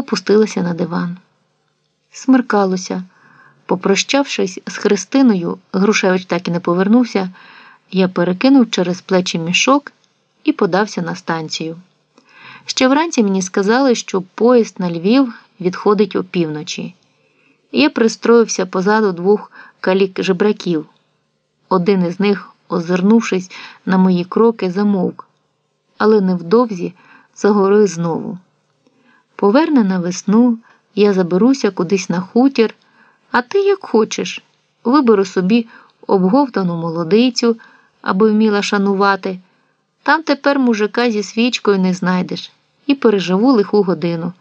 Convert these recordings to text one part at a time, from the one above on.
опустилася на диван. Смеркалося. Попрощавшись з Христиною, Грушевич так і не повернувся, я перекинув через плечі мішок і подався на станцію. Ще вранці мені сказали, що поїзд на Львів відходить опівночі. Я пристроївся позаду двох калік жебраків. Один із них, озирнувшись на мої кроки, замовк, але невдовзі загорив знову. Поверне на весну, я заберуся кудись на хутір, а ти як хочеш, виберу собі обговтану молодицю, аби вміла шанувати. Там тепер мужика зі свічкою не знайдеш і переживу лиху годину.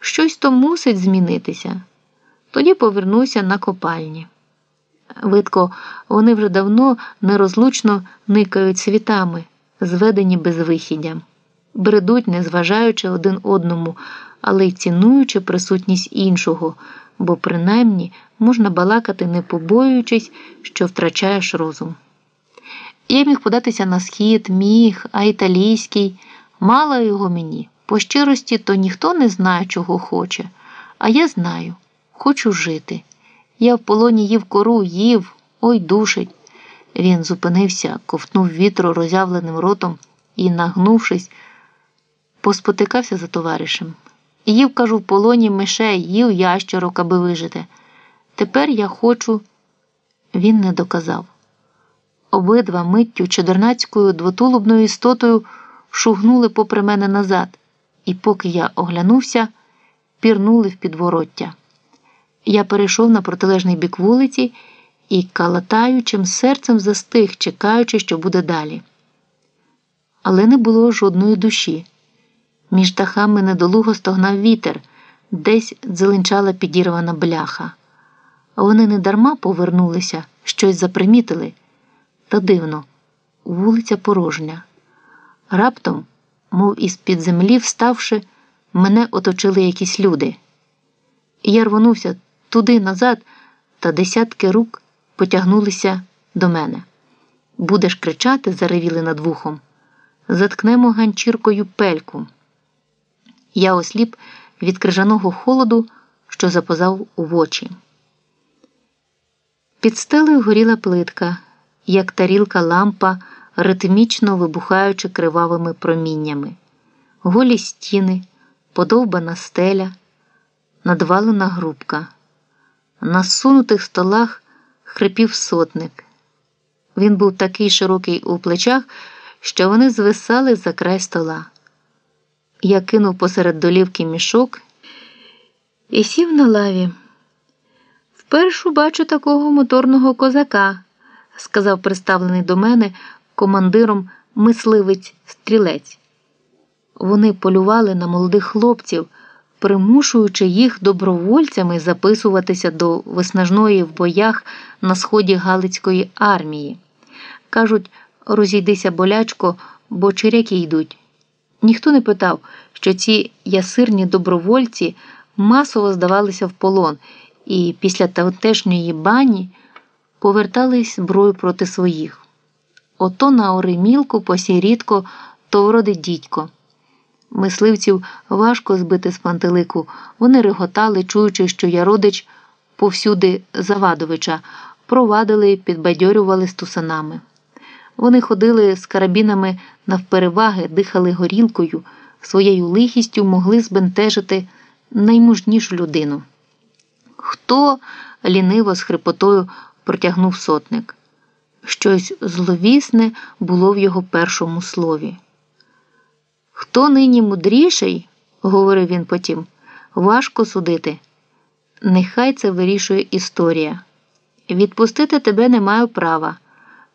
Щось то мусить змінитися. Тоді повернуся на копальні. Видко, вони вже давно нерозлучно никають світами, зведені безвихіддям, бредуть, не зважаючи один одному, але й цінуючи присутність іншого, бо принаймні можна балакати, не побоюючись, що втрачаєш розум. Я міг податися на схід, міг, а італійський, мало його мені. По щирості, то ніхто не знає, чого хоче, а я знаю, хочу жити. Я в полоні їв кору, їв, ой душить. Він зупинився, ковтнув вітру роззявленим ротом і, нагнувшись, поспотикався за товаришем. Їв, кажу, в полоні мишей, їв ящерок, аби вижити. Тепер я хочу, він не доказав. Обидва миттю чудернацькою двотулубною істотою шугнули попри мене назад, і поки я оглянувся, пірнули в підвороття. Я перейшов на протилежний бік вулиці і калатаючим серцем застиг, чекаючи, що буде далі. Але не було жодної душі. Між дахами недолуго стогнав вітер, десь дзеленчала підірвана бляха. Вони не дарма повернулися, щось запримітили. Та дивно, вулиця порожня. Раптом, мов із під землі, вставши, мене оточили якісь люди. Я рвонувся туди назад, та десятки рук потягнулися до мене. Будеш кричати, заревіли над вухом. Заткнемо ганчіркою пельку. Я осліп від крижаного холоду, що запозав у очі. Під стелею горіла плитка, як тарілка лампа, ритмічно вибухаючи кривавими проміннями, голі стіни, подовбана стеля, надвалена грубка. На сунутих столах хрипів сотник. Він був такий широкий у плечах, що вони звисали за край стола. Я кинув посеред долівки мішок і сів на лаві. Впершу бачу такого моторного козака, сказав приставлений до мене командиром мисливець стрілець. Вони полювали на молодих хлопців примушуючи їх добровольцями записуватися до виснажної в боях на сході Галицької армії. Кажуть, розійдися болячко, бо чиряки йдуть. Ніхто не питав, що ці ясирні добровольці масово здавалися в полон і після тамтешньої бані повертались зброю проти своїх. Ото на Оремілку посірідко то вроде дідько. Мисливців важко збити з пантелику. Вони реготали, чуючи, що я родич повсюди Завадовича, провадили, підбадьорювали стусанами. Вони ходили з карабінами навпереваги, дихали горілкою, своєю лихістю могли збентежити наймужнішу людину. Хто ліниво з хрипотою протягнув сотник? Щось зловісне було в його першому слові. Хто нині мудріший, говорив він потім, важко судити. Нехай це вирішує історія. Відпустити тебе не маю права.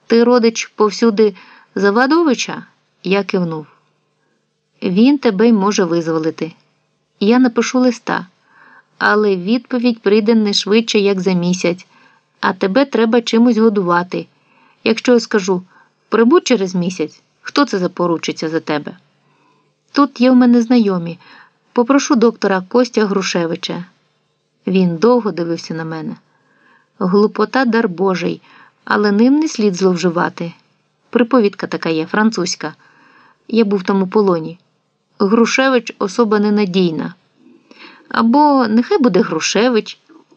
Ти, родич, повсюди Завадовича? Я кивнув. Він тебе й може визволити. Я напишу листа, але відповідь прийде не швидше, як за місяць, а тебе треба чимось годувати. Якщо я скажу прибудь через місяць, хто це запоручиться за тебе? Тут є в мене знайомі. Попрошу доктора Костя Грушевича. Він довго дивився на мене. Глупота дар Божий, але ним не слід зловживати. Приповідка така є, французька. Я був там у полоні. Грушевич особа ненадійна. Або нехай буде Грушевич.